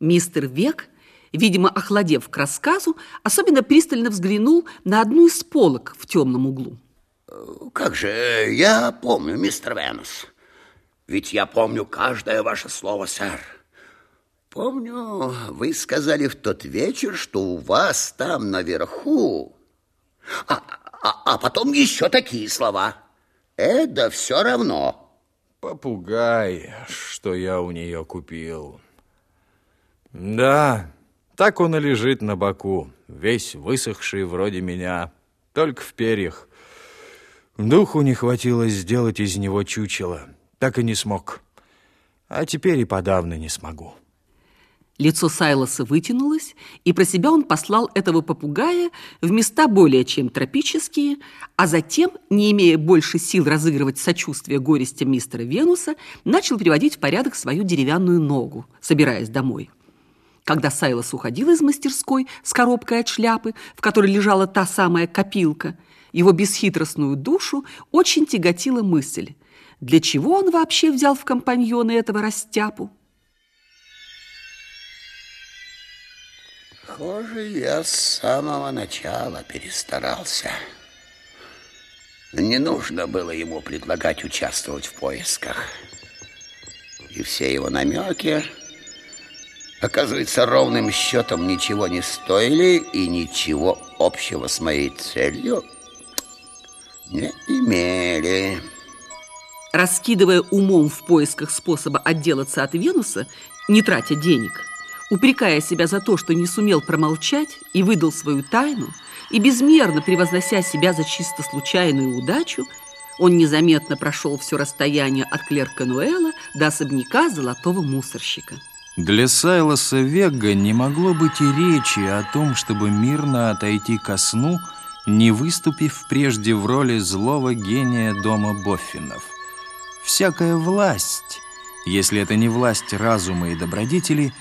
Мистер Век, видимо, охладев к рассказу, особенно пристально взглянул на одну из полок в темном углу. Как же, я помню, мистер Венус. Ведь я помню каждое ваше слово, сэр. Помню, вы сказали в тот вечер, что у вас там наверху... А, а, а потом еще такие слова. Это все равно. Попугай, что я у нее купил. Да, так он и лежит на боку, весь высохший вроде меня, только в перьях. Духу не хватило сделать из него чучело, так и не смог. А теперь и подавно не смогу. Лицо Сайлоса вытянулось, и про себя он послал этого попугая в места более чем тропические, а затем, не имея больше сил разыгрывать сочувствие горестям мистера Венуса, начал приводить в порядок свою деревянную ногу, собираясь домой. Когда Сайлос уходил из мастерской с коробкой от шляпы, в которой лежала та самая копилка, его бесхитростную душу очень тяготила мысль, для чего он вообще взял в компаньоны этого растяпу? Похоже, я с самого начала перестарался. Не нужно было ему предлагать участвовать в поисках. И все его намеки оказывается, ровным счетом ничего не стоили и ничего общего с моей целью не имели. Раскидывая умом в поисках способа отделаться от Венуса, не тратя денег, упрекая себя за то, что не сумел промолчать и выдал свою тайну, и безмерно превознося себя за чисто случайную удачу, он незаметно прошел все расстояние от клерка Нуэла до особняка золотого мусорщика. Для Сайлоса Вега не могло быть и речи о том, чтобы мирно отойти ко сну, не выступив прежде в роли злого гения дома Боффинов. Всякая власть, если это не власть разума и добродетели,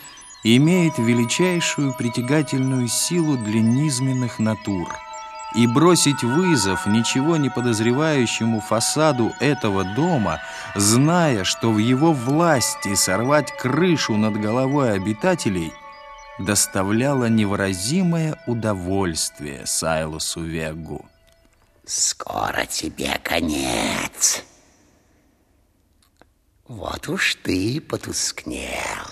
имеет величайшую притягательную силу для низменных натур – и бросить вызов ничего не подозревающему фасаду этого дома, зная, что в его власти сорвать крышу над головой обитателей, доставляло невыразимое удовольствие Сайлосу Вегу. «Скоро тебе конец. Вот уж ты потускнел».